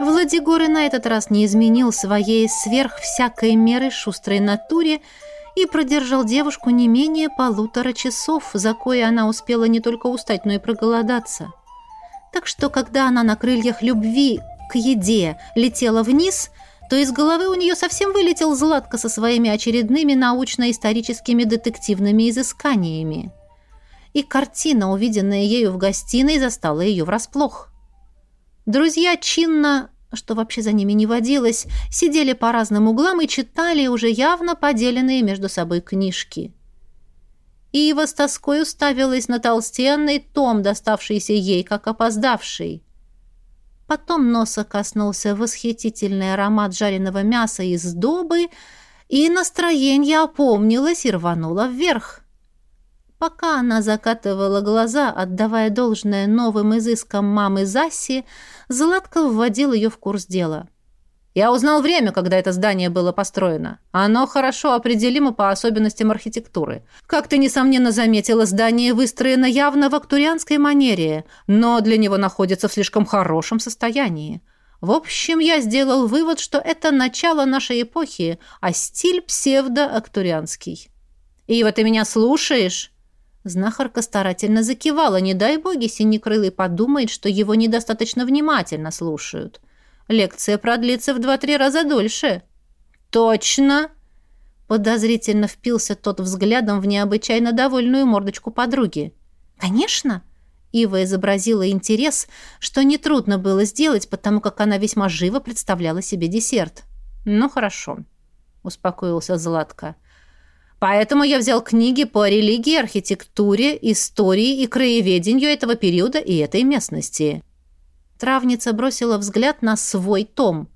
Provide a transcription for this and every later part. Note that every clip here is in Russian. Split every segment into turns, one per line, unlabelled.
Владигор и на этот раз не изменил своей сверх всякой меры шустрой натуре и продержал девушку не менее полутора часов, за кое она успела не только устать, но и проголодаться. Так что, когда она на крыльях любви к еде летела вниз, то из головы у нее совсем вылетел Златко со своими очередными научно-историческими детективными изысканиями. И картина, увиденная ею в гостиной, застала ее врасплох. Друзья чинно, что вообще за ними не водилось, сидели по разным углам и читали уже явно поделенные между собой книжки. Ива с тоской уставилась на толстенный том, доставшийся ей, как опоздавший. Потом носа коснулся восхитительный аромат жареного мяса из добы, и настроение опомнилось и рвануло вверх. Пока она закатывала глаза, отдавая должное новым изыскам мамы Заси, Златко вводил ее в курс дела. «Я узнал время, когда это здание было построено. Оно хорошо определимо по особенностям архитектуры. Как ты, несомненно, заметила, здание выстроено явно в актурианской манере, но для него находится в слишком хорошем состоянии. В общем, я сделал вывод, что это начало нашей эпохи, а стиль псевдо-актурианский. «Ива, ты меня слушаешь?» Знахарка старательно закивала. Не дай боги, Синекрылый подумает, что его недостаточно внимательно слушают. Лекция продлится в два-три раза дольше. «Точно!» Подозрительно впился тот взглядом в необычайно довольную мордочку подруги. «Конечно!» Ива изобразила интерес, что нетрудно было сделать, потому как она весьма живо представляла себе десерт. «Ну, хорошо», — успокоился Златко. Поэтому я взял книги по религии, архитектуре, истории и краеведению этого периода и этой местности. Травница бросила взгляд на свой том.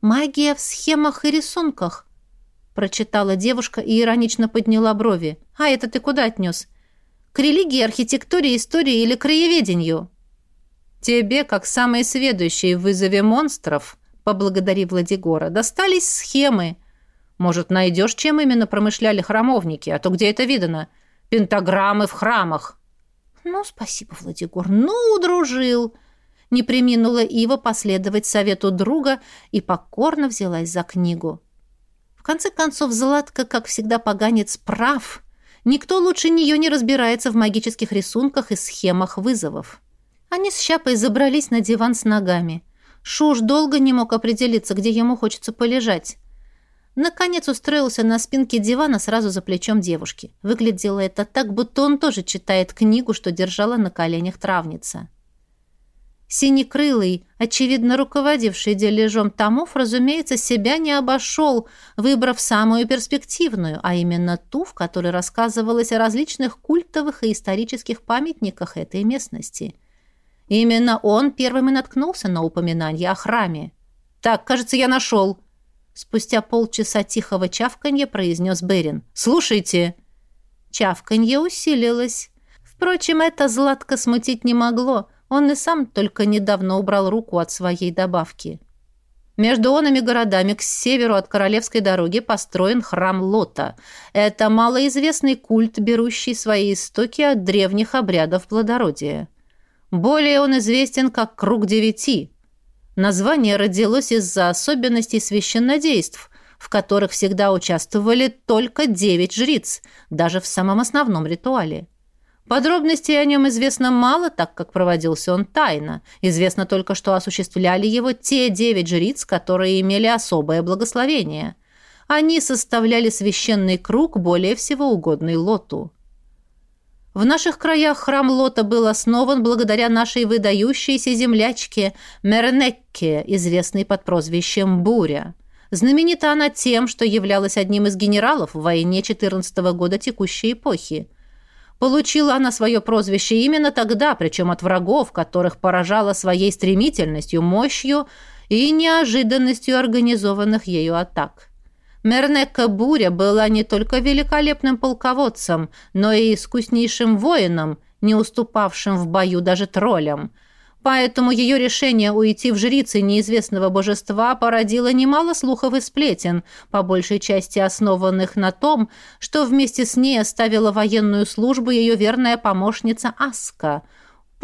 «Магия в схемах и рисунках», — прочитала девушка и иронично подняла брови. «А это ты куда отнес? К религии, архитектуре, истории или краеведению?» «Тебе, как самой сведущей в вызове монстров», — поблагодарив Владигора, — «достались схемы» Может, найдешь, чем именно промышляли храмовники, а то где это видано? Пентаграммы в храмах. Ну, спасибо, Владигор, ну, удружил. Не приминула Ива последовать совету друга и покорно взялась за книгу. В конце концов, Златка, как всегда, поганец прав. Никто лучше нее не разбирается в магических рисунках и схемах вызовов. Они с Щапой забрались на диван с ногами. Шуш долго не мог определиться, где ему хочется полежать. Наконец устроился на спинке дивана сразу за плечом девушки. Выглядело это так, будто он тоже читает книгу, что держала на коленях травница. Синекрылый, очевидно руководивший дележом томов, разумеется, себя не обошел, выбрав самую перспективную, а именно ту, в которой рассказывалось о различных культовых и исторических памятниках этой местности. Именно он первым и наткнулся на упоминание о храме. «Так, кажется, я нашел», Спустя полчаса тихого чавканья произнес Берин. «Слушайте!» Чавканье усилилось. Впрочем, это Златко смутить не могло. Он и сам только недавно убрал руку от своей добавки. Между онами городами к северу от Королевской дороги построен храм Лота. Это малоизвестный культ, берущий свои истоки от древних обрядов плодородия. Более он известен как Круг Девяти – Название родилось из-за особенностей священнодейств, в которых всегда участвовали только девять жриц, даже в самом основном ритуале. Подробностей о нем известно мало, так как проводился он тайно. Известно только, что осуществляли его те девять жриц, которые имели особое благословение. Они составляли священный круг, более всего угодный Лоту. В наших краях храм Лота был основан благодаря нашей выдающейся землячке Мернекке, известной под прозвищем Буря. Знаменита она тем, что являлась одним из генералов в войне 14 -го года текущей эпохи. Получила она свое прозвище именно тогда, причем от врагов, которых поражала своей стремительностью, мощью и неожиданностью организованных ею атак. Мернека Буря была не только великолепным полководцем, но и искуснейшим воином, не уступавшим в бою даже троллям. Поэтому ее решение уйти в жрицы неизвестного божества породило немало слухов и сплетен, по большей части основанных на том, что вместе с ней оставила военную службу ее верная помощница Аска –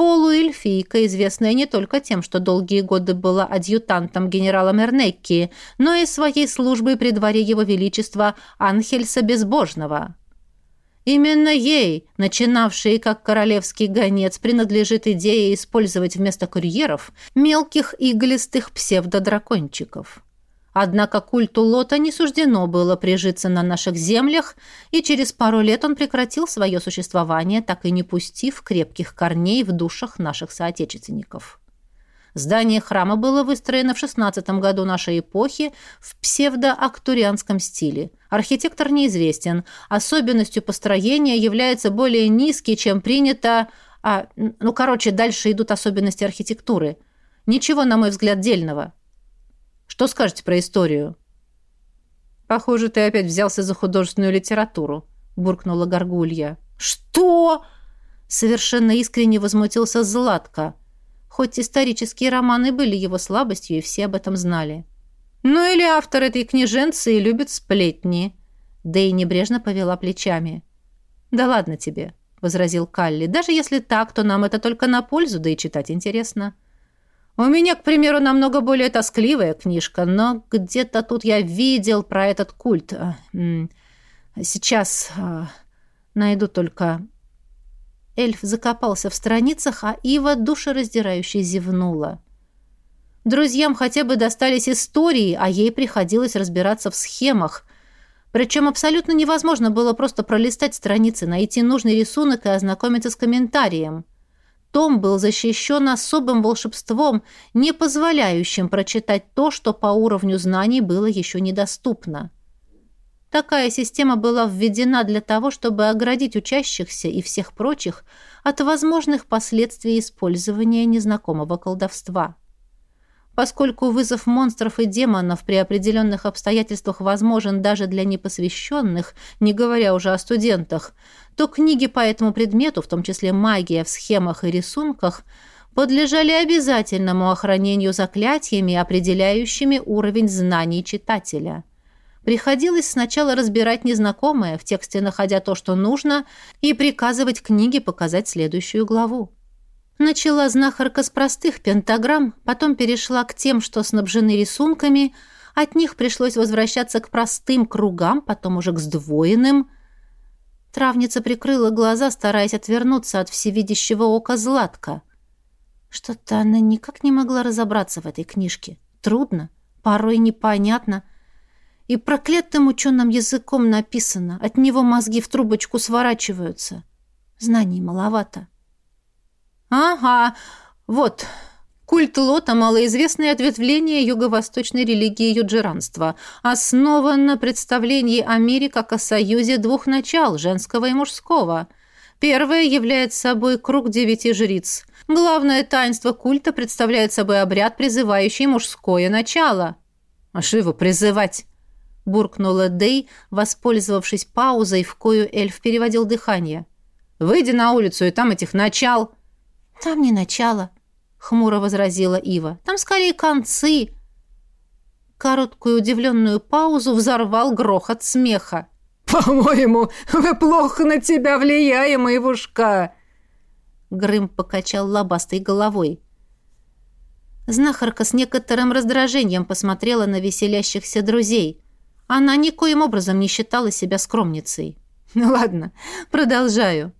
полуэльфийка, известная не только тем, что долгие годы была адъютантом генерала Мернекки, но и своей службой при дворе его величества Анхельса Безбожного. Именно ей, начинавшей как королевский гонец, принадлежит идея использовать вместо курьеров мелких иглистых псевдодракончиков. Однако культу Лота не суждено было прижиться на наших землях, и через пару лет он прекратил свое существование, так и не пустив крепких корней в душах наших соотечественников. Здание храма было выстроено в XVI году нашей эпохи в псевдоактурианском стиле. Архитектор неизвестен. Особенностью построения является более низкий, чем принято... А, ну, короче, дальше идут особенности архитектуры. Ничего, на мой взгляд, дельного. Что скажете про историю?» «Похоже, ты опять взялся за художественную литературу», — буркнула Горгулья. «Что?» — совершенно искренне возмутился Златко. Хоть исторические романы были его слабостью, и все об этом знали. «Ну или автор этой книженцы и любит сплетни». Да и небрежно повела плечами. «Да ладно тебе», — возразил Калли. «Даже если так, то нам это только на пользу, да и читать интересно». У меня, к примеру, намного более тоскливая книжка, но где-то тут я видел про этот культ. А, сейчас а, найду только... Эльф закопался в страницах, а Ива душераздирающе зевнула. Друзьям хотя бы достались истории, а ей приходилось разбираться в схемах. Причем абсолютно невозможно было просто пролистать страницы, найти нужный рисунок и ознакомиться с комментарием. Том был защищен особым волшебством, не позволяющим прочитать то, что по уровню знаний было еще недоступно. Такая система была введена для того, чтобы оградить учащихся и всех прочих от возможных последствий использования незнакомого колдовства. Поскольку вызов монстров и демонов при определенных обстоятельствах возможен даже для непосвященных, не говоря уже о студентах, то книги по этому предмету, в том числе магия в схемах и рисунках, подлежали обязательному охранению заклятиями, определяющими уровень знаний читателя. Приходилось сначала разбирать незнакомое, в тексте находя то, что нужно, и приказывать книге показать следующую главу. Начала знахарка с простых пентаграмм, потом перешла к тем, что снабжены рисунками, от них пришлось возвращаться к простым кругам, потом уже к сдвоенным. Травница прикрыла глаза, стараясь отвернуться от всевидящего ока Златка. Что-то она никак не могла разобраться в этой книжке. Трудно, порой непонятно. И проклятым ученым языком написано, от него мозги в трубочку сворачиваются. Знаний маловато. «Ага, вот. Культ Лота – малоизвестное ответвление юго-восточной религии юджеранства, основан на представлении о мире как о союзе двух начал – женского и мужского. Первое является собой круг девяти жриц. Главное таинство культа представляет собой обряд, призывающий мужское начало». «А что его призывать?» – буркнула Дей, воспользовавшись паузой, в кою эльф переводил дыхание. «Выйди на улицу, и там этих начал...» «Там не начало», — хмуро возразила Ива. «Там скорее концы». Короткую удивленную паузу взорвал грохот смеха.
«По-моему, вы плохо на тебя влияем, Ивушка!» Грым покачал лобастой головой.
Знахарка с некоторым раздражением посмотрела на веселящихся друзей. Она никоим образом не считала себя скромницей. «Ну ладно, продолжаю.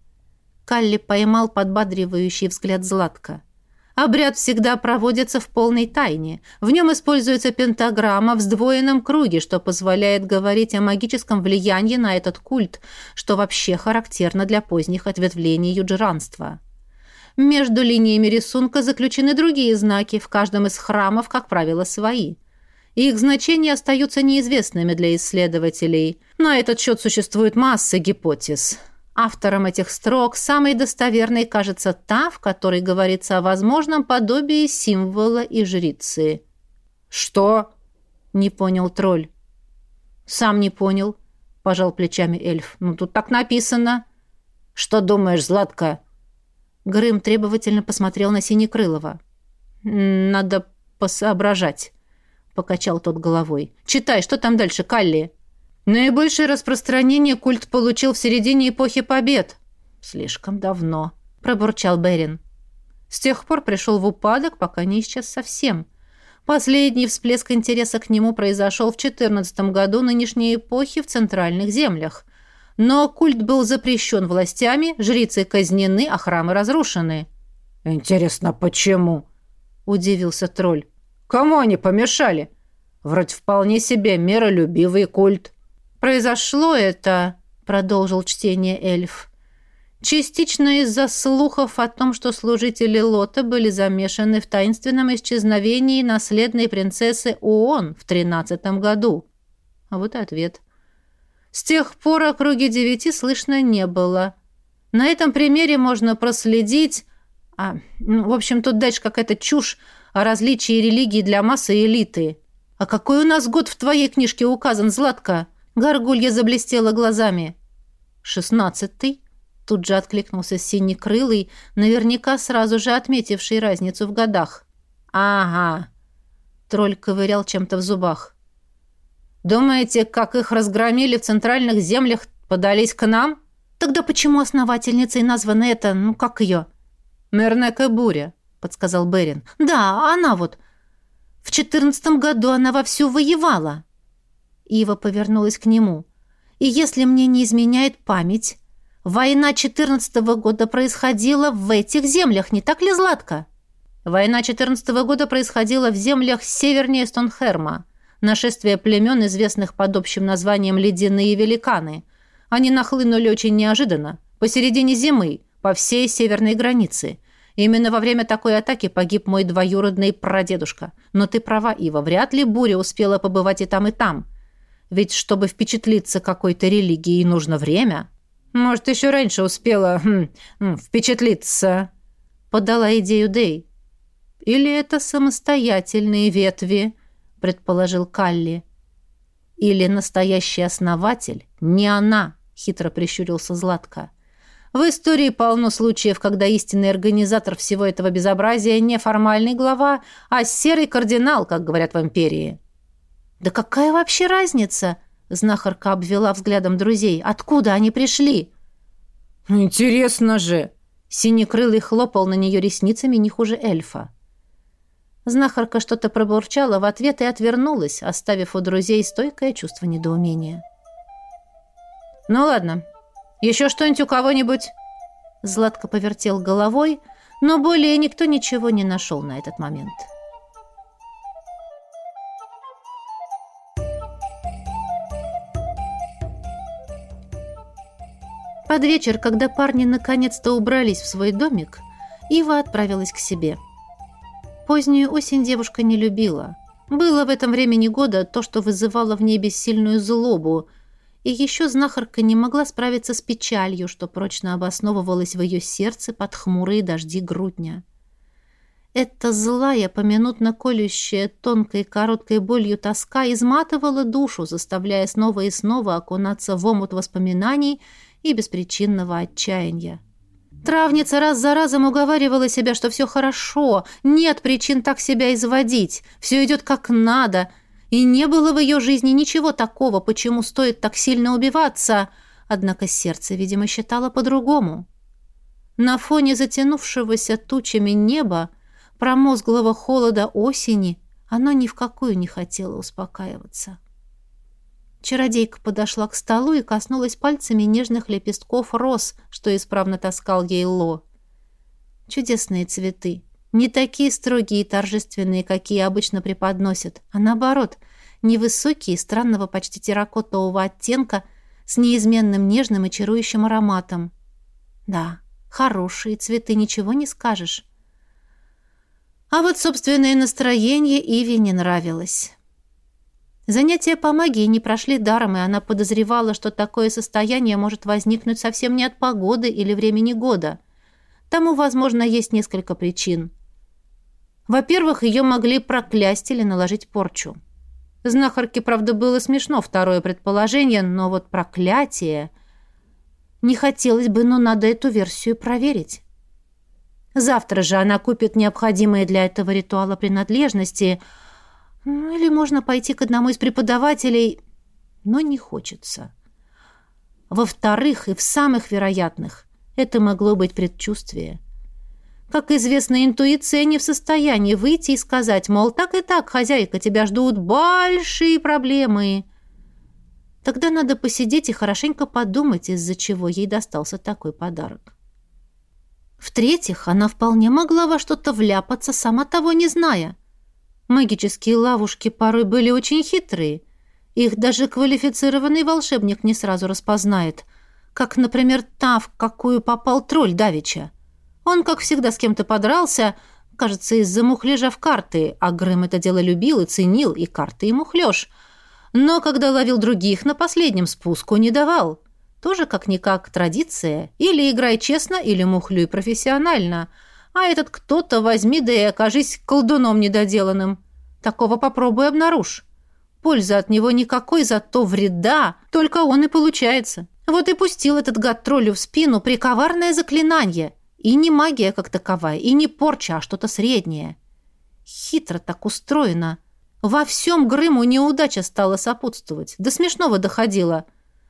Калли поймал подбадривающий взгляд Златка. Обряд всегда проводится в полной тайне. В нем используется пентаграмма в сдвоенном круге, что позволяет говорить о магическом влиянии на этот культ, что вообще характерно для поздних ответвлений юджеранства. Между линиями рисунка заключены другие знаки, в каждом из храмов, как правило, свои. Их значения остаются неизвестными для исследователей. На этот счет существует масса гипотез. Автором этих строк самой достоверной кажется та, в которой говорится о возможном подобии символа и жрицы.
«Что?» — не понял тролль.
«Сам не понял», — пожал плечами эльф. «Ну, тут так написано».
«Что думаешь, Златка?»
Грым требовательно посмотрел на Синекрылова. «Надо посоображать», — покачал тот головой. «Читай, что там дальше, Калли?» Наибольшее распространение культ получил в середине эпохи побед. Слишком давно, пробурчал Берин. С тех пор пришел в упадок, пока не исчез совсем. Последний всплеск интереса к нему произошел в XIV году нынешней эпохи в центральных землях. Но культ был запрещен властями, жрицы казнены, а храмы разрушены.
«Интересно, почему?» – удивился тролль. «Кому они помешали? Вроде вполне себе миролюбивый культ».
«Произошло это», – продолжил чтение эльф, Частично из-за слухов о том, что служители Лота были замешаны в таинственном исчезновении наследной принцессы ООН в тринадцатом году. А вот и ответ. С тех пор о круге девяти слышно не было. На этом примере можно проследить... А, ну, в общем, тут дальше какая-то чушь о различии религии для массы и элиты. А какой у нас год в твоей книжке указан, Златка? Горгулья заблестела глазами. Шестнадцатый. Тут же откликнулся синекрылый, наверняка сразу же отметивший разницу в годах. «Ага», — тролль ковырял чем-то в зубах. «Думаете, как их разгромили в центральных землях, подались к нам? Тогда почему основательницей названа эта, ну как ее?» «Мернека Буря», — подсказал Берин. «Да, она вот. В четырнадцатом году она вовсю воевала». Ива повернулась к нему. «И если мне не изменяет память, Война 14 -го года происходила в этих землях, не так ли, Златка? Война 14 -го года происходила в землях севернее Стонхерма. Нашествие племен, известных под общим названием «Ледяные великаны». Они нахлынули очень неожиданно, посередине зимы, по всей северной границе. Именно во время такой атаки погиб мой двоюродный прадедушка. Но ты права, Ива, вряд ли буря успела побывать и там, и там. Ведь чтобы впечатлиться какой-то религией, нужно время. «Может, еще раньше успела хм, впечатлиться», — подала идею Дэй. «Или это самостоятельные ветви», — предположил Калли. «Или настоящий основатель, не она», — хитро прищурился Златко. «В истории полно случаев, когда истинный организатор всего этого безобразия не формальный глава, а серый кардинал, как говорят в империи». «Да какая вообще разница?» Знахарка обвела взглядом друзей. «Откуда они пришли?»
«Ну, «Интересно же!»
Синекрылый хлопал на нее ресницами не хуже эльфа. Знахарка что-то пробурчала в ответ и отвернулась, оставив у друзей стойкое чувство недоумения. «Ну ладно. Еще что-нибудь у кого-нибудь?» Златко повертел головой, но более никто ничего не нашел на этот момент. Под вечер, когда парни наконец-то убрались в свой домик, Ива отправилась к себе. Позднюю осень девушка не любила. Было в этом времени года то, что вызывало в ней бессильную злобу, и еще знахарка не могла справиться с печалью, что прочно обосновывалась в ее сердце под хмурые дожди грудня. Эта злая, поминутно колющая, тонкой короткой болью тоска изматывала душу, заставляя снова и снова окунаться в омут воспоминаний и беспричинного отчаяния. Травница раз за разом уговаривала себя, что все хорошо, нет причин так себя изводить, все идет как надо, и не было в ее жизни ничего такого, почему стоит так сильно убиваться, однако сердце, видимо, считало по-другому. На фоне затянувшегося тучами неба, промозглого холода осени, оно ни в какую не хотело успокаиваться. Чародейка подошла к столу и коснулась пальцами нежных лепестков роз, что исправно таскал ей Ло. Чудесные цветы. Не такие строгие и торжественные, какие обычно преподносят, а наоборот, невысокие, странного почти терракотового оттенка, с неизменным нежным и чарующим ароматом. Да, хорошие цветы, ничего не скажешь. А вот собственное настроение Иви не нравилось. Занятия по магии не прошли даром, и она подозревала, что такое состояние может возникнуть совсем не от погоды или времени года. Тому, возможно, есть несколько причин. Во-первых, ее могли проклясть или наложить порчу. Знахарке, правда, было смешно второе предположение, но вот проклятие... Не хотелось бы, но надо эту версию проверить. Завтра же она купит необходимые для этого ритуала принадлежности – ну, или можно пойти к одному из преподавателей, но не хочется. Во-вторых, и в самых вероятных, это могло быть предчувствие. Как известно, интуиция не в состоянии выйти и сказать, мол, так и так, хозяйка, тебя ждут большие проблемы. Тогда надо посидеть и хорошенько подумать, из-за чего ей достался такой подарок. В-третьих, она вполне могла во что-то вляпаться, сама того не зная. Магические ловушки порой были очень хитрые. Их даже квалифицированный волшебник не сразу распознает. Как, например, та, в какую попал тролль Давича. Он, как всегда, с кем-то подрался, кажется, из-за мухляжа в карты, а Грым это дело любил и ценил, и карты и мухлёж. Но когда ловил других, на последнем спуску не давал. Тоже как-никак традиция. Или играй честно, или мухлюй профессионально. А этот кто-то возьми да и окажись колдуном недоделанным. Такого попробуй обнаружь. Пользы от него никакой, зато вреда только он и получается. Вот и пустил этот гад троллю в спину приковарное заклинание. И не магия как таковая, и не порча, а что-то среднее. Хитро так устроено. Во всем Грыму неудача стала сопутствовать. До смешного доходило.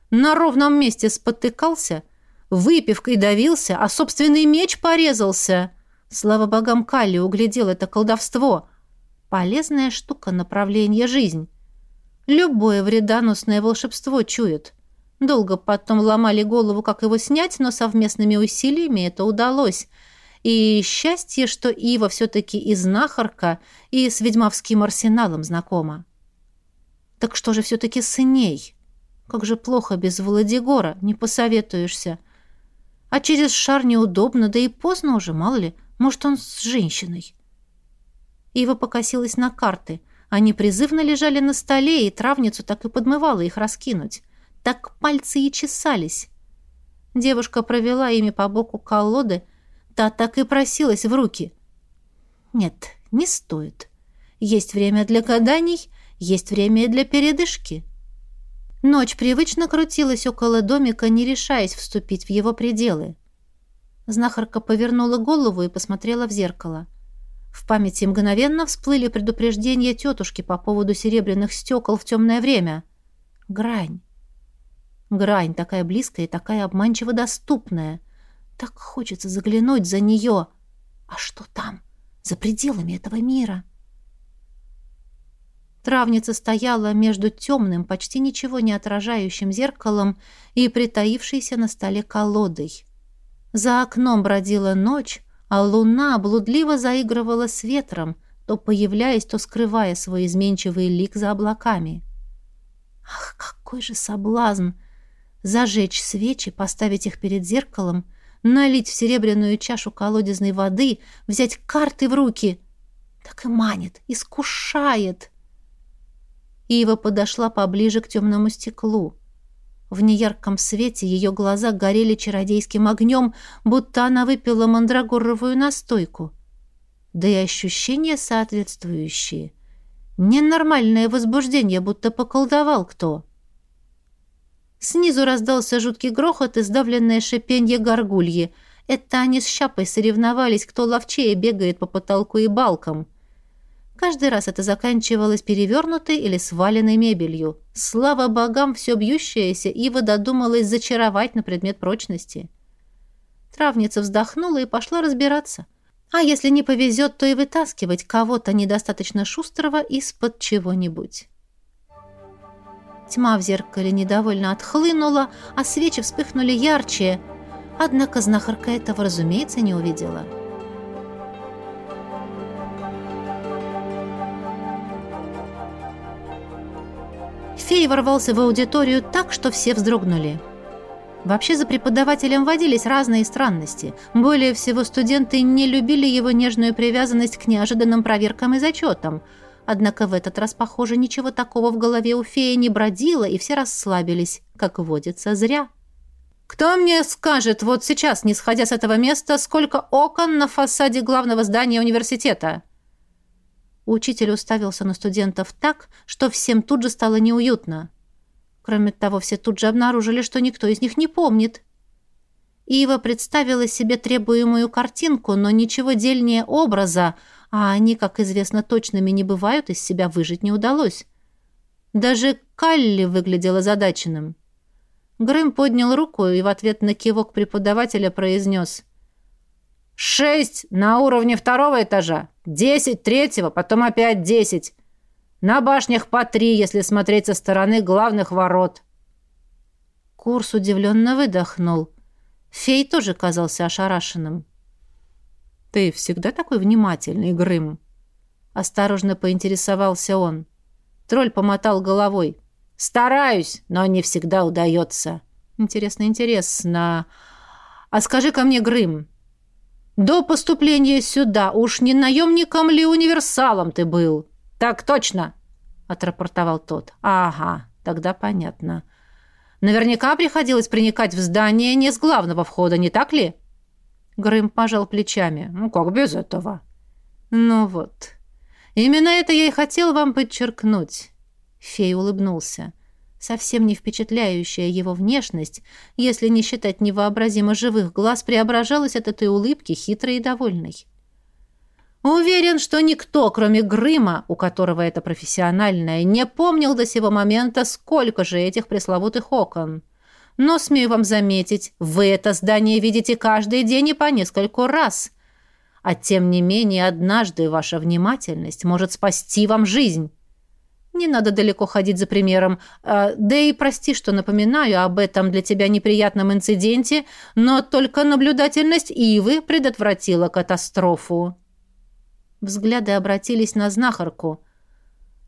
На ровном месте спотыкался, выпивкой давился, а собственный меч порезался. Слава богам, Калли углядел это колдовство. Полезная штука направления жизнь. Любое вредоносное волшебство чует. Долго потом ломали голову, как его снять, но совместными усилиями это удалось. И счастье, что Ива все-таки и знахарка, и с ведьмовским арсеналом знакома. Так что же все-таки с ней? Как же плохо без Владигора, не посоветуешься. А через шар неудобно, да и поздно уже, мало ли, может, он с женщиной. Ива покосилась на карты. Они призывно лежали на столе, и травницу так и подмывала их раскинуть. Так пальцы и чесались. Девушка провела ими по боку колоды, та так и просилась в руки. Нет, не стоит. Есть время для гаданий, есть время и для передышки. Ночь привычно крутилась около домика, не решаясь вступить в его пределы. Знахарка повернула голову и посмотрела в зеркало. В памяти мгновенно всплыли предупреждения тетушки по поводу серебряных стекол в темное время. Грань. Грань такая близкая и такая обманчиво доступная. Так хочется заглянуть за нее. А что там, за пределами этого мира? Травница стояла между темным, почти ничего не отражающим зеркалом и притаившейся на столе колодой. За окном бродила ночь, а луна блудливо заигрывала с ветром, то появляясь, то скрывая свой изменчивый лик за облаками. Ах, какой же соблазн! зажечь свечи, поставить их перед зеркалом, налить в серебряную чашу колодезной воды, взять карты в руки. Так и манит, искушает. Ива подошла поближе к темному стеклу. В неярком свете ее глаза горели чародейским огнем, будто она выпила мандрагоровую настойку. Да и ощущения соответствующие. Ненормальное возбуждение, будто поколдовал кто. — Снизу раздался жуткий грохот и сдавленное шипенье горгульи. Это они с Щапой соревновались, кто ловчее бегает по потолку и балкам. Каждый раз это заканчивалось перевернутой или сваленной мебелью. Слава богам, все бьющееся Ива додумалась зачаровать на предмет прочности. Травница вздохнула и пошла разбираться. А если не повезет, то и вытаскивать кого-то недостаточно шустрого из-под чего-нибудь. Тьма в зеркале недовольно отхлынула, а свечи вспыхнули ярче. Однако знахарка этого, разумеется, не увидела. Фей ворвался в аудиторию так, что все вздрогнули. Вообще за преподавателем водились разные странности. Более всего студенты не любили его нежную привязанность к неожиданным проверкам и зачетам – Однако в этот раз, похоже, ничего такого в голове у феи не бродило, и все расслабились, как водится, зря. «Кто мне скажет вот сейчас, не сходя с этого места, сколько окон на фасаде главного здания университета?» Учитель уставился на студентов так, что всем тут же стало неуютно. Кроме того, все тут же обнаружили, что никто из них не помнит. Ива представила себе требуемую картинку, но ничего дельнее образа — а они, как известно, точными не бывают, из себя выжить не удалось. Даже Калли выглядела задаченным. Грэм поднял руку и в ответ на кивок преподавателя произнес
Шесть на уровне второго этажа, десять третьего, потом опять десять. На башнях по три, если смотреть со стороны главных ворот.
Курс удивленно выдохнул. Фей тоже казался ошарашенным. «Ты всегда такой внимательный, Грым?» Осторожно поинтересовался он. Тролль помотал головой.
«Стараюсь, но не всегда удается».
«Интересно, интересно. А скажи-ка мне, Грым, до поступления сюда уж не наемником ли универсалом ты был?»
«Так точно», — отрапортовал тот.
«Ага, тогда понятно. Наверняка приходилось проникать в здание не с главного входа, не так ли?» Грым пожал плечами.
«Ну, как без этого?»
«Ну вот. Именно это я и хотел вам подчеркнуть». Фей улыбнулся. Совсем не впечатляющая его внешность, если не считать невообразимо живых глаз, преображалась от этой улыбки хитрой и довольной. Уверен, что никто, кроме Грыма, у которого это профессиональное, не помнил до сего момента, сколько же этих пресловутых окон. Но, смею вам заметить, вы это здание видите каждый день и по нескольку раз. А тем не менее, однажды ваша внимательность может спасти вам жизнь. Не надо далеко ходить за примером. А, да и прости, что напоминаю об этом для тебя неприятном инциденте, но только наблюдательность Ивы предотвратила катастрофу. Взгляды обратились на знахарку.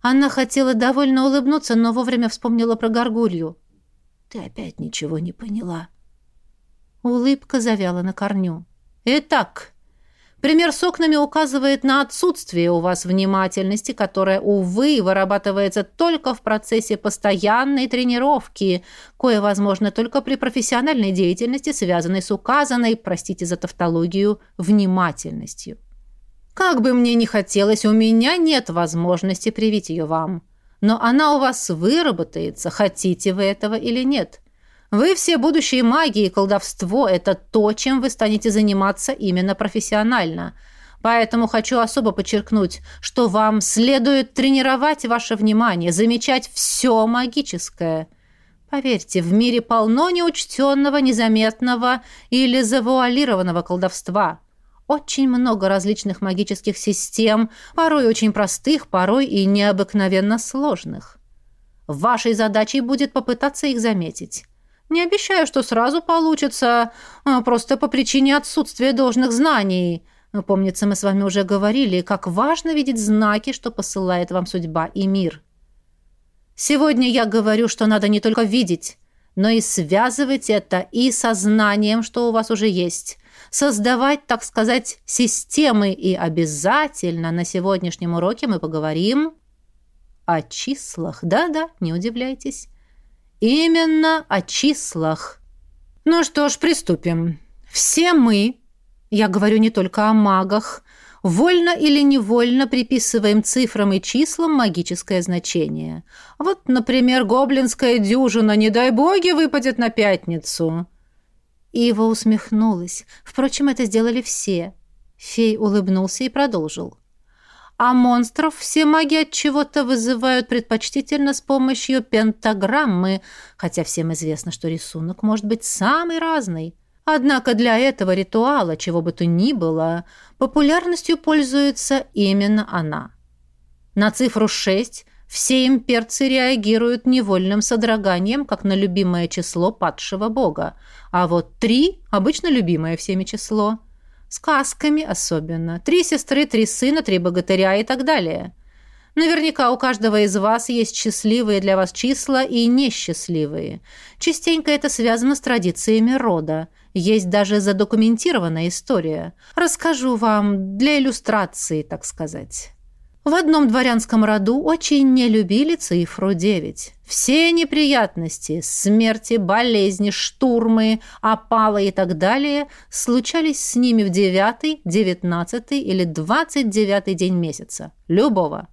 Она хотела довольно улыбнуться, но вовремя вспомнила про горгулью. «Ты опять ничего не поняла». Улыбка завяла на корню. «Итак, пример с окнами указывает на отсутствие у вас внимательности, которая, увы, вырабатывается только в процессе постоянной тренировки, кое возможно только при профессиональной деятельности, связанной с указанной, простите за тавтологию, внимательностью». Как бы мне ни хотелось, у меня нет возможности привить ее вам. Но она у вас выработается, хотите вы этого или нет. Вы все будущие маги и колдовство – это то, чем вы станете заниматься именно профессионально. Поэтому хочу особо подчеркнуть, что вам следует тренировать ваше внимание, замечать все магическое. Поверьте, в мире полно неучтенного, незаметного или завуалированного колдовства – очень много различных магических систем, порой очень простых, порой и необыкновенно сложных. Вашей задачей будет попытаться их заметить. Не обещаю, что сразу получится, а просто по причине отсутствия должных знаний. Помнится, мы с вами уже говорили, как важно видеть знаки, что посылает вам судьба и мир. Сегодня я говорю, что надо не только видеть, но и связывать это и со знанием, что у вас уже есть, создавать, так сказать, системы, и обязательно на сегодняшнем уроке мы поговорим о числах. Да-да, не удивляйтесь. Именно о числах. Ну что ж, приступим. Все мы, я говорю не только о магах, вольно или невольно приписываем цифрам и числам магическое значение. Вот, например, гоблинская дюжина, не дай боги, выпадет на пятницу. Ива усмехнулась. Впрочем, это сделали все. Фей улыбнулся и продолжил. А монстров все маги от чего-то вызывают предпочтительно с помощью пентаграммы, хотя всем известно, что рисунок может быть самый разный. Однако для этого ритуала, чего бы то ни было, популярностью пользуется именно она. На цифру 6 все имперцы реагируют невольным содроганием, как на любимое число падшего бога. А вот три – обычно любимое всеми число. Сказками особенно. Три сестры, три сына, три богатыря и так далее. Наверняка у каждого из вас есть счастливые для вас числа и несчастливые. Частенько это связано с традициями рода. Есть даже задокументированная история. Расскажу вам для иллюстрации, так сказать. В одном дворянском роду очень не любили цифру 9. Все неприятности, смерти, болезни, штурмы, опалы и так далее случались с ними в девятый, девятнадцатый или двадцать девятый день месяца. Любого.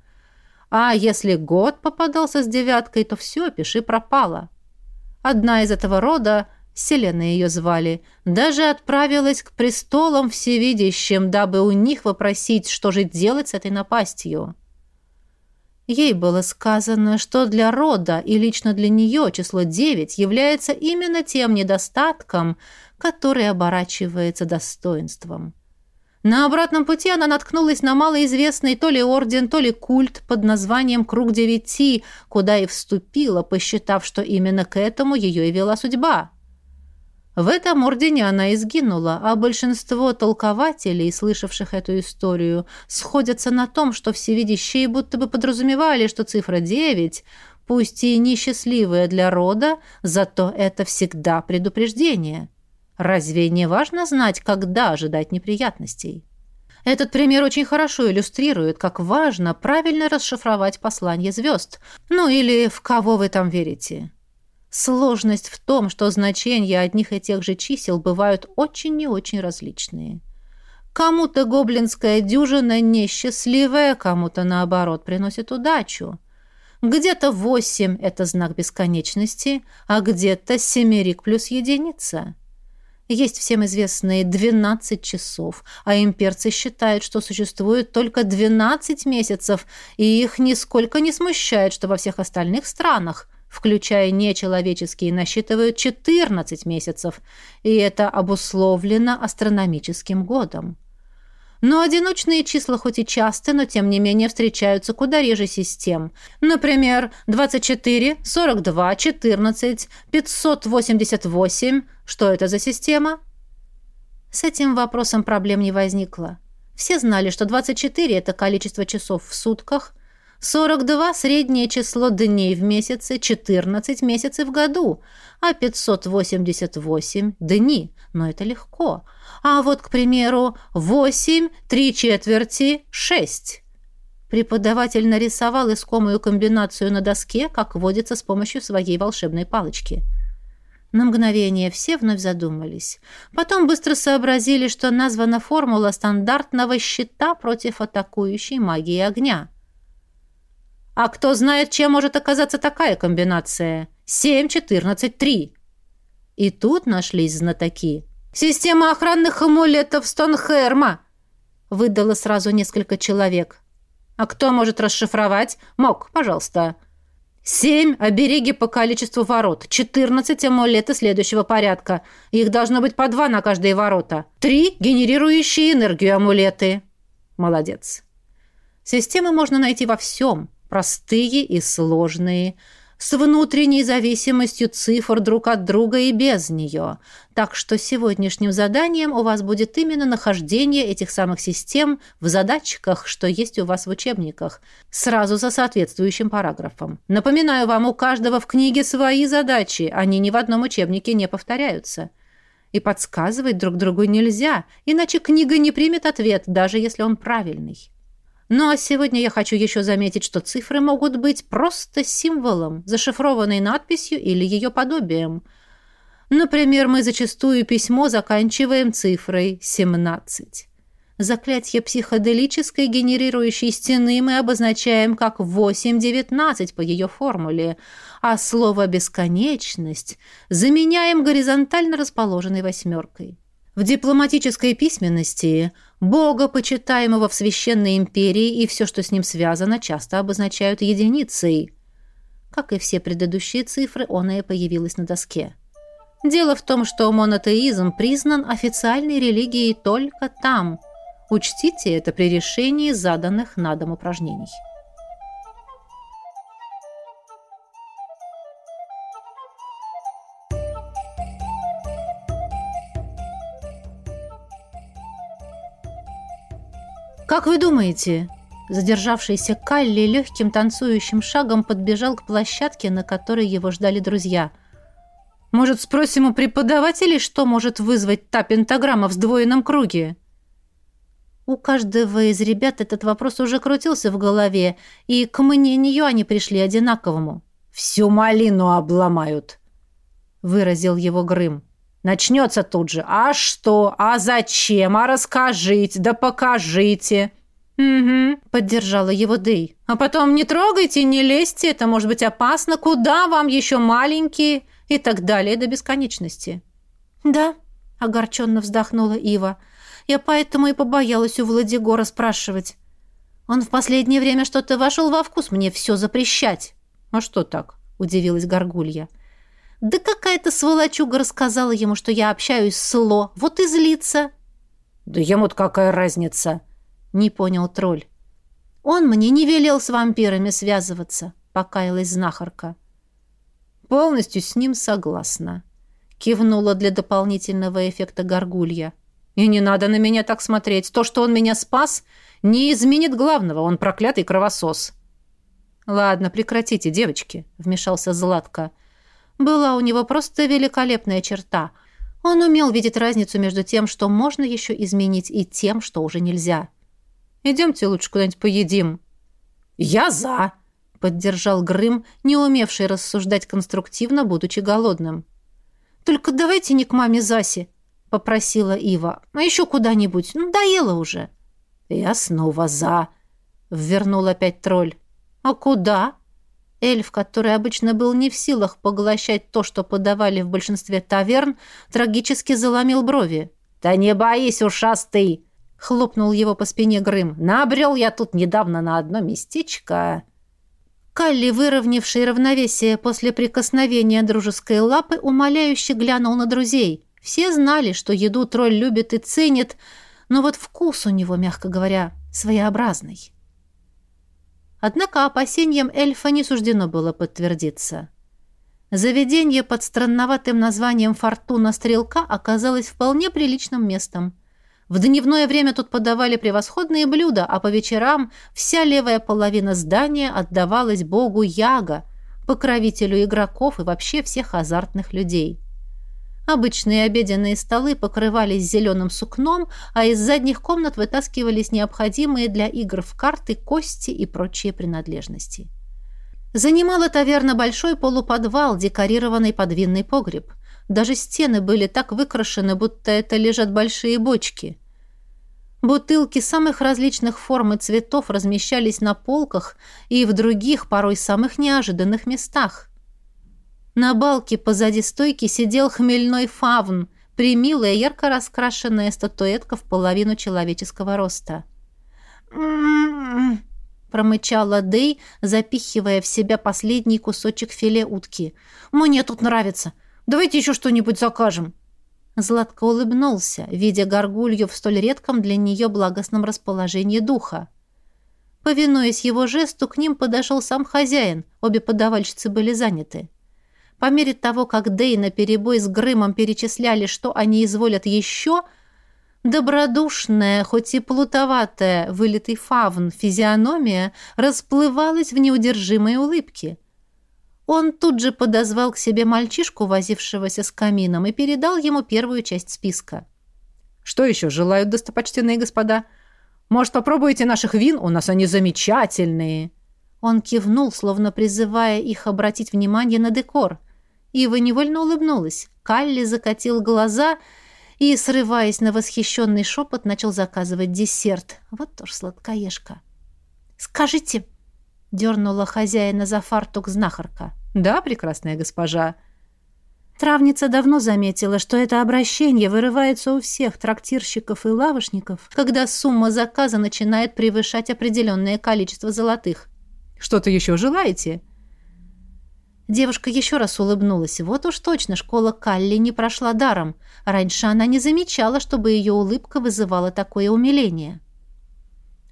А если год попадался с девяткой, то все, пиши пропало. Одна из этого рода – Селена ее звали, даже отправилась к престолам всевидящим, дабы у них вопросить, что же делать с этой напастью. Ей было сказано, что для рода и лично для нее число девять является именно тем недостатком, который оборачивается достоинством. На обратном пути она наткнулась на малоизвестный то ли орден, то ли культ под названием «Круг девяти», куда и вступила, посчитав, что именно к этому ее и вела судьба. В этом ордене она изгинула, а большинство толкователей, слышавших эту историю, сходятся на том, что всевидящие будто бы подразумевали, что цифра девять, пусть и несчастливая для рода, зато это всегда предупреждение – Разве не важно знать, когда ожидать неприятностей? Этот пример очень хорошо иллюстрирует, как важно правильно расшифровать послание звезд. Ну или в кого вы там верите. Сложность в том, что значения одних и тех же чисел бывают очень и очень различные. Кому-то гоблинская дюжина несчастливая, кому-то, наоборот, приносит удачу. Где-то восемь – это знак бесконечности, а где-то семерик плюс единица – есть всем известные 12 часов, а имперцы считают, что существует только 12 месяцев, и их нисколько не смущает, что во всех остальных странах, включая нечеловеческие, насчитывают 14 месяцев, и это обусловлено астрономическим годом. Но одиночные числа хоть и часто, но тем не менее встречаются куда реже систем. Например, 24, 42, 14, 588. Что это за система? С этим вопросом проблем не возникло. Все знали, что 24 – это количество часов в сутках, 42 – среднее число дней в месяце, 14 месяцев в году, а 588 – дни. Но это легко – а вот, к примеру, восемь, три четверти, шесть. Преподаватель нарисовал искомую комбинацию на доске, как водится с помощью своей волшебной палочки. На мгновение все вновь задумались. Потом быстро сообразили, что названа формула стандартного щита против атакующей магии огня. А кто знает, чем может оказаться такая комбинация? Семь, четырнадцать, три. И тут нашлись знатоки. «Система охранных амулетов Стонхерма!» выдало сразу несколько человек. «А кто может расшифровать?» «Мог, пожалуйста». «Семь обереги по количеству ворот. Четырнадцать амулеты следующего порядка. Их должно быть по два на каждые ворота. Три генерирующие энергию амулеты». «Молодец». Системы можно найти во всем. Простые и сложные – с внутренней зависимостью цифр друг от друга и без нее. Так что сегодняшним заданием у вас будет именно нахождение этих самых систем в задатчиках, что есть у вас в учебниках, сразу за соответствующим параграфом. Напоминаю вам, у каждого в книге свои задачи, они ни в одном учебнике не повторяются. И подсказывать друг другу нельзя, иначе книга не примет ответ, даже если он правильный. Ну а сегодня я хочу еще заметить, что цифры могут быть просто символом, зашифрованной надписью или ее подобием. Например, мы зачастую письмо заканчиваем цифрой 17. Заклятие психоделической генерирующей стены мы обозначаем как 8-19 по ее формуле, а слово «бесконечность» заменяем горизонтально расположенной восьмеркой. В дипломатической письменности Бога, почитаемого в Священной империи, и все, что с ним связано, часто обозначают единицей. Как и все предыдущие цифры, она и появилась на доске. Дело в том, что монотеизм признан официальной религией только там. Учтите это при решении заданных на дом упражнений. «Как вы думаете?» Задержавшийся Калли легким танцующим шагом подбежал к площадке, на которой его ждали друзья. «Может, спросим у преподавателей, что может вызвать та пентаграмма в сдвоенном круге?» У каждого из ребят этот вопрос уже крутился в голове, и к мнению они пришли одинаковому. «Всю малину обломают», — выразил его Грым. Начнется тут же. А что? А зачем? А расскажите? Да покажите. «Угу», — поддержала его Дэй. «А потом не трогайте, не лезьте, это может быть опасно. Куда вам еще маленькие?» И так далее до бесконечности. «Да», — огорченно вздохнула Ива. «Я поэтому и побоялась у Владигора спрашивать. Он в последнее время что-то вошел во вкус мне все запрещать». «А что так?» — удивилась Горгулья. Да какая-то сволочуга рассказала ему, что я общаюсь с Ло. Вот и злится.
«Да ему-то какая разница?» — не понял тролль.
«Он мне не велел с вампирами связываться», — покаялась знахарка.
«Полностью с ним согласна», — кивнула для дополнительного эффекта горгулья. «И не надо на меня так смотреть. То, что он меня спас, не изменит главного. Он проклятый кровосос». «Ладно, прекратите, девочки», — вмешался Златко. Была у него просто великолепная черта. Он умел видеть разницу между тем, что можно еще изменить, и тем, что уже нельзя. «Идемте лучше куда-нибудь поедим».
«Я за!» — поддержал Грым, не умевший рассуждать конструктивно, будучи голодным. «Только давайте не к маме Засе», — попросила Ива. «А еще куда-нибудь. Надоело уже».
«Я снова за», — ввернул опять тролль.
«А куда?» Эльф, который обычно был не в силах поглощать то, что подавали в большинстве таверн, трагически заломил брови.
«Да не боись, ушастый!» — хлопнул его по спине Грым. «Набрел я тут недавно на одно местечко».
Калли, выровнявший равновесие после прикосновения дружеской лапы, умоляюще глянул на друзей. Все знали, что еду тролль любит и ценит, но вот вкус у него, мягко говоря, своеобразный. Однако опасениям эльфа не суждено было подтвердиться. Заведение под странноватым названием «Фортуна Стрелка» оказалось вполне приличным местом. В дневное время тут подавали превосходные блюда, а по вечерам вся левая половина здания отдавалась богу Яга, покровителю игроков и вообще всех азартных людей. Обычные обеденные столы покрывались зеленым сукном, а из задних комнат вытаскивались необходимые для игр в карты, кости и прочие принадлежности. Занимала таверна большой полуподвал, декорированный под винный погреб. Даже стены были так выкрашены, будто это лежат большие бочки. Бутылки самых различных форм и цветов размещались на полках и в других, порой самых неожиданных местах. На балке позади стойки сидел хмельной фавн, примилая ярко раскрашенная статуэтка в половину человеческого роста. промычала Дэй, запихивая в себя последний кусочек филе утки. «Мне тут нравится. Давайте еще что-нибудь закажем». Златко улыбнулся, видя горгулью в столь редком для нее благостном расположении духа. Повинуясь его жесту, к ним подошел сам хозяин, обе подавальщицы были заняты. По мере того, как Дейна перебой с Грымом перечисляли, что они изволят еще, добродушная, хоть и плутоватая, вылитый фавн физиономия расплывалась в неудержимой улыбке. Он тут же подозвал к себе мальчишку, возившегося с камином, и передал ему первую часть списка.
«Что еще желают достопочтенные господа? Может, попробуете наших вин? У нас они замечательные!»
Он кивнул, словно призывая их обратить внимание на декор – Ива невольно улыбнулась. Калли закатил глаза и, срываясь на восхищенный шепот, начал заказывать десерт. Вот тоже сладкоежка. «Скажите!» — дернула хозяина за фартук знахарка.
«Да, прекрасная госпожа».
Травница давно заметила, что это обращение вырывается у всех трактирщиков и лавошников, когда сумма заказа начинает превышать определенное количество золотых.
«Что-то еще желаете?»
Девушка еще раз улыбнулась. Вот уж точно школа Калли не прошла даром. Раньше она не замечала, чтобы ее улыбка вызывала такое умиление.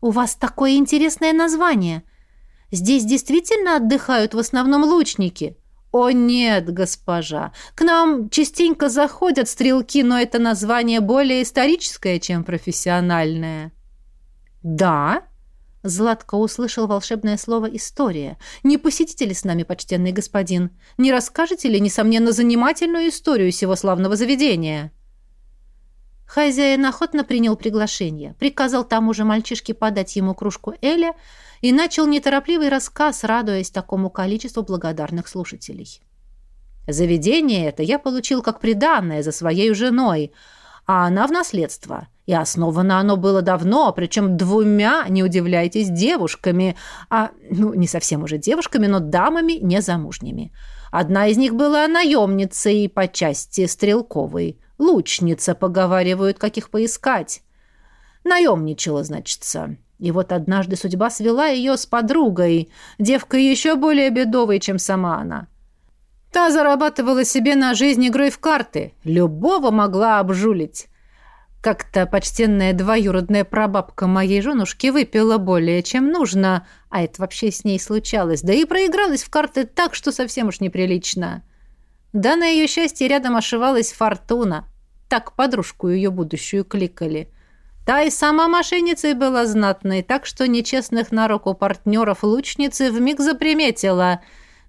«У вас такое интересное название. Здесь действительно отдыхают в основном лучники?» «О нет, госпожа! К нам частенько заходят стрелки, но это название более историческое, чем профессиональное».
«Да?»
Златко услышал волшебное слово «история». «Не посетите ли с нами, почтенный господин? Не расскажете ли, несомненно, занимательную историю сего славного заведения?» Хозяин охотно принял приглашение, приказал тому же мальчишке подать ему кружку Эля и начал неторопливый рассказ, радуясь такому количеству благодарных слушателей. «Заведение это я получил как приданное за своей женой, а она в наследство». И основано оно было давно, причем двумя, не удивляйтесь, девушками, а, ну, не совсем уже девушками, но дамами незамужними. Одна из них была наемницей по части стрелковой. Лучница, поговаривают, каких поискать. Наемничала, значится. И вот однажды судьба свела ее с подругой, девкой еще более бедовой, чем сама она. Та зарабатывала себе на жизнь игрой в карты. Любого могла обжулить.
Как-то почтенная двоюродная прабабка моей женушки выпила более, чем нужно, а это вообще с ней случалось, да и проигралась в карты так, что совсем уж неприлично. Да на ее счастье рядом ошивалась Фортуна. Так подружку ее будущую кликали. Та и сама мошенницей была знатной, так что нечестных на руку партнеров лучницы вмиг заприметила,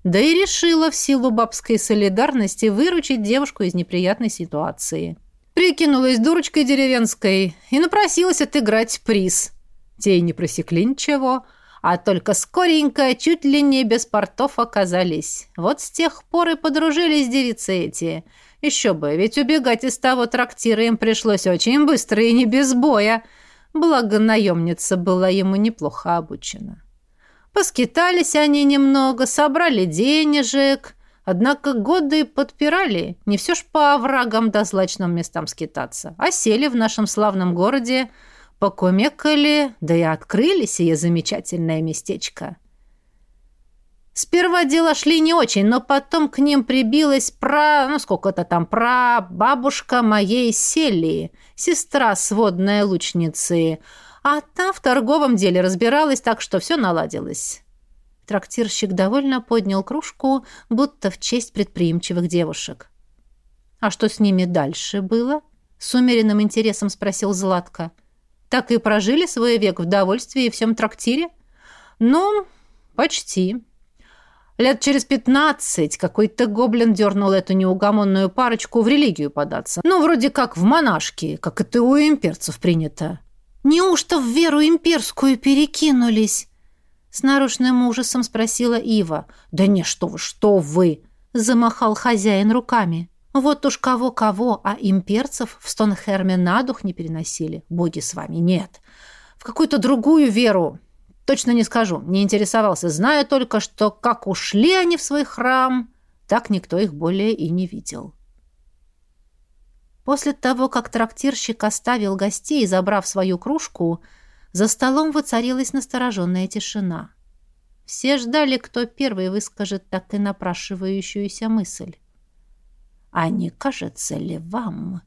да и решила в силу бабской солидарности выручить девушку из неприятной ситуации. Прикинулась дурочкой деревенской и напросилась отыграть приз. Те и не просекли ничего, а только скоренько, чуть ли не без портов оказались. Вот с тех пор и подружились девицы эти. Еще бы, ведь убегать из того трактира им пришлось очень быстро и не без боя. Благо наемница была ему неплохо обучена. Поскитались они немного, собрали денежек, Однако годы подпирали, не все ж по оврагам да злачным местам скитаться, а сели в нашем славном городе, покумекали, да и открыли сие замечательное местечко. Сперва дела шли не очень, но потом к ним прибилась пра... ну сколько-то там, пра... бабушка моей Селии, сестра сводная лучницы, а та в торговом деле разбиралась так, что все наладилось. Трактирщик довольно поднял кружку, будто в честь предприимчивых девушек. «А что с ними дальше было?» — с умеренным интересом спросил Златко. «Так и прожили свой век в довольстве и всем трактире?» «Ну, почти», Лет через пятнадцать какой-то гоблин дернул эту неугомонную парочку в религию податься. Ну, вроде как в монашки, как это у имперцев принято. «Неужто в веру имперскую перекинулись?» С нарушенным ужасом спросила Ива. «Да не, что вы, что вы!» Замахал хозяин руками. Вот уж кого-кого, а имперцев в Стонхерме на дух не переносили. Боги с вами, нет. В какую-то другую веру. Точно не скажу, не интересовался. Знаю только, что как ушли они в свой храм, так никто их более и не видел. После того, как трактирщик оставил гостей, забрав свою кружку, за столом воцарилась настороженная тишина. Все ждали, кто первый выскажет так и напрашивающуюся мысль. «А не кажется ли вам?»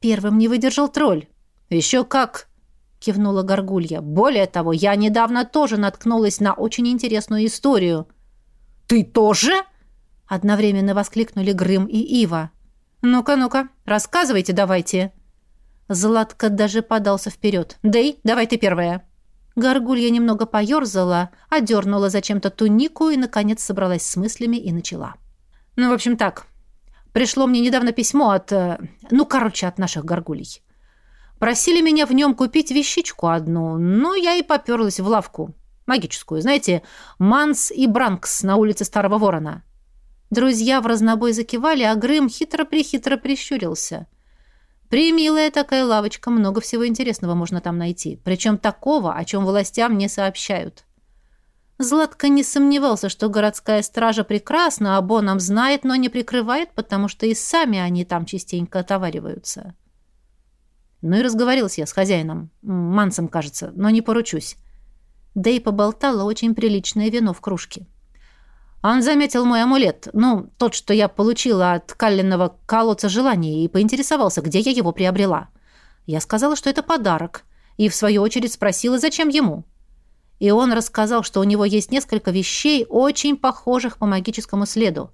Первым не выдержал тролль. «Еще как!» — кивнула Горгулья. «Более того, я недавно тоже наткнулась на очень интересную историю». «Ты тоже?» — одновременно воскликнули Грым и Ива. «Ну-ка, ну-ка, рассказывайте давайте», Златко даже подался вперед. «Дэй, давай ты первая». Горгулья немного поерзала, одернула зачем-то тунику и, наконец, собралась с мыслями и начала. «Ну, в общем, так. Пришло мне недавно письмо от... Э, ну, короче, от наших горгулей. Просили меня в нем купить вещичку одну, но я и поперлась в лавку. Магическую, знаете, Манс и Бранкс на улице Старого Ворона». Друзья в разнобой закивали, а Грым хитро-прихитро прищурился – Примилая такая лавочка, много всего интересного можно там найти. Причем такого, о чем властям не сообщают. Златко не сомневался, что городская стража прекрасно об оном знает, но не прикрывает, потому что и сами они там частенько отовариваются. Ну и разговорился я с хозяином, Мансом, кажется, но не поручусь. Да и поболтала очень приличное вино в кружке. Он заметил мой амулет, ну, тот, что я получила от калленного колодца желаний, и поинтересовался, где я его приобрела. Я сказала, что это подарок, и в свою очередь спросила, зачем ему. И он рассказал, что у него есть несколько вещей, очень похожих по магическому следу.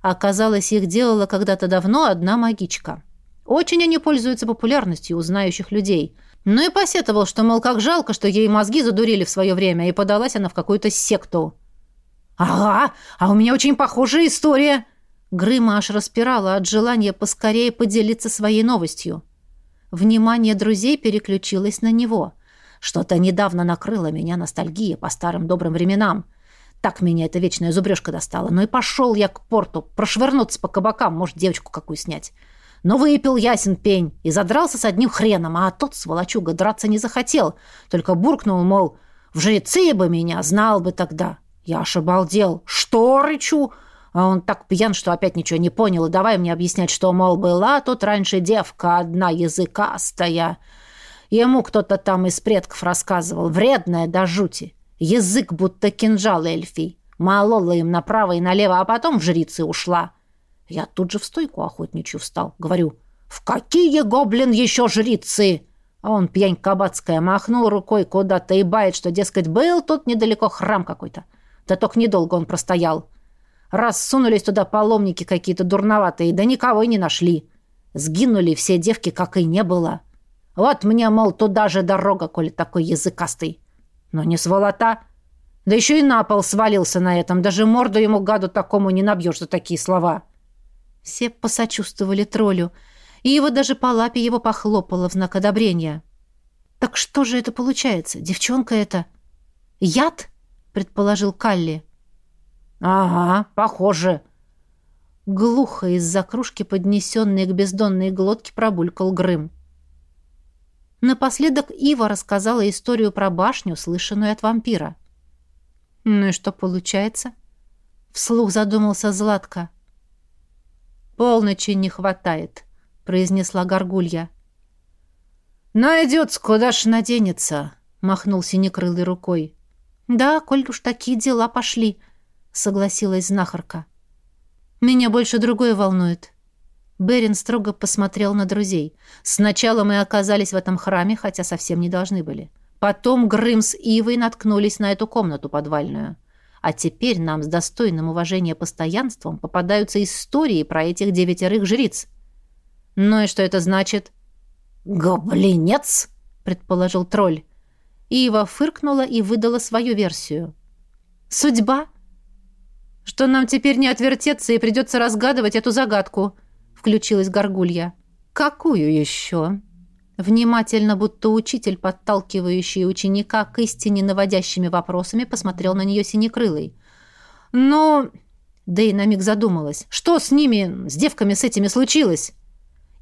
Оказалось, их делала когда-то давно одна магичка. Очень они пользуются популярностью у знающих людей. Ну и посетовал, что, мол, как жалко, что ей мозги задурили в свое время, и подалась она в какую-то секту. «Ага, а у меня очень похожая история!» Грыма аж распирала от желания поскорее поделиться своей новостью. Внимание друзей переключилось на него. Что-то недавно накрыло меня ностальгия по старым добрым временам. Так меня эта вечная зубрежка достала. Ну и пошел я к порту, прошвырнуться по кабакам, может, девочку какую снять. Но выпил ясен пень и задрался с одним хреном, а тот, сволочуга, драться не захотел, только буркнул, мол, в жрецы бы меня, знал бы тогда. Я аж обалдел. «Что, рычу?» А он так пьян, что опять ничего не понял. Давай мне объяснять, что, мол, была тут раньше девка одна языкастая. Ему кто-то там из предков рассказывал. Вредная до жути. Язык будто кинжал эльфий. Молола им направо и налево, а потом в жрицы ушла. Я тут же в стойку охотничью встал. Говорю, «В какие, гоблин, еще жрицы?» А он, пьянь кабацкая, махнул рукой куда-то и бает, что, дескать, был тут недалеко храм какой-то. Да только недолго он простоял. Раз сунулись туда паломники какие-то дурноватые, да никого и не нашли. Сгинули все девки, как и не было. Вот мне, мол, туда же дорога, коли такой языкастый. Но не сволота. Да еще и на пол свалился на этом. Даже морду ему, гаду такому, не набьешь за такие слова.
Все посочувствовали троллю, и его даже по лапе его похлопало в знак одобрения. «Так что же это получается? Девчонка это...» «Яд?» — предположил Калли.
«Ага, похоже».
Глухо из-за кружки, поднесенной к бездонной глотке, пробулькал Грым. Напоследок Ива рассказала историю про башню, слышанную от вампира. «Ну и что получается?» Вслух задумался Златко. «Полночи не хватает», — произнесла Горгулья.
«Найдется, куда ж наденется», — махнул синекрылой рукой.
«Да, коль уж такие дела пошли», — согласилась знахарка. «Меня больше другое волнует». Берин строго посмотрел на друзей. «Сначала мы оказались в этом храме, хотя совсем не должны были. Потом Грым с Ивой наткнулись на эту комнату подвальную. А теперь нам с достойным уважения постоянством попадаются истории про этих девятерых жриц. Ну и что это значит?
«Гоблинец!» — предположил тролль.
Ива фыркнула и выдала свою версию. «Судьба?» «Что нам теперь не отвертеться и придется разгадывать эту загадку?» — включилась Горгулья. «Какую еще?» Внимательно, будто учитель, подталкивающий ученика к истине наводящими вопросами, посмотрел на нее синекрылой. «Но...» Дэй на миг задумалась. «Что с ними, с девками с этими случилось?»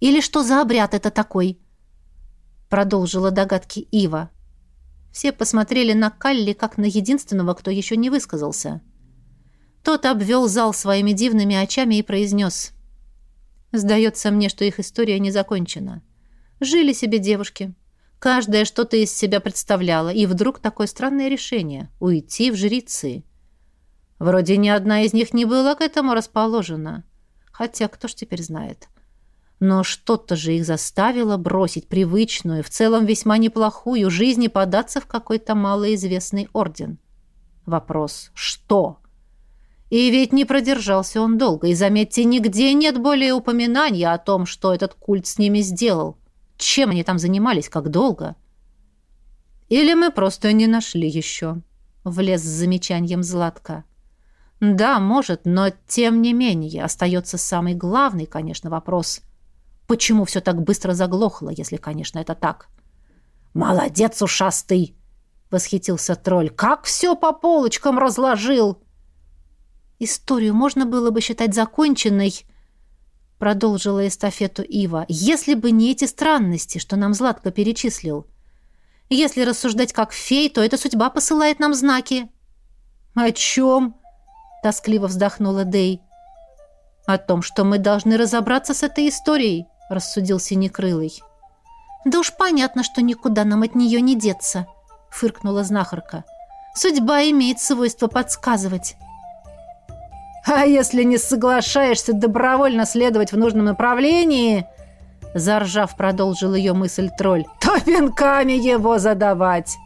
«Или что за обряд это такой?» Продолжила догадки Ива. Все посмотрели на Калли, как на единственного, кто еще не высказался. Тот обвел зал своими дивными очами и произнес. «Сдается мне, что их история не закончена». Жили себе девушки. Каждая что-то из себя представляла, и вдруг такое странное решение — уйти в жрицы. Вроде ни одна из них не была к этому расположена. Хотя кто ж теперь знает. Но что-то же их заставило бросить привычную, в целом весьма неплохую жизнь и податься в какой-то малоизвестный орден. Вопрос «что?». И ведь не продержался он долго, и, заметьте, нигде нет более упоминания о том, что этот культ с ними сделал. Чем они там занимались, как долго? Или мы просто не нашли еще?» Влез с замечанием Златка. «Да, может, но тем не менее остается самый главный, конечно, вопрос. Почему все так быстро заглохло, если, конечно, это так?» «Молодец, ушастый!» — восхитился тролль. «Как все по полочкам разложил!» Историю можно было бы считать законченной, продолжила эстафету Ива, если бы не эти странности, что нам Златко перечислил. Если рассуждать как фей, то эта судьба посылает нам знаки. О чем? тоскливо вздохнула Дей. О том, что мы должны разобраться с этой историей, рассудил Синекрылый. Да уж понятно, что никуда нам от нее не деться, фыркнула знахарка. Судьба имеет свойство подсказывать. А если не соглашаешься добровольно следовать в нужном направлении, заржав, продолжил ее мысль тролль, то пинками его задавать.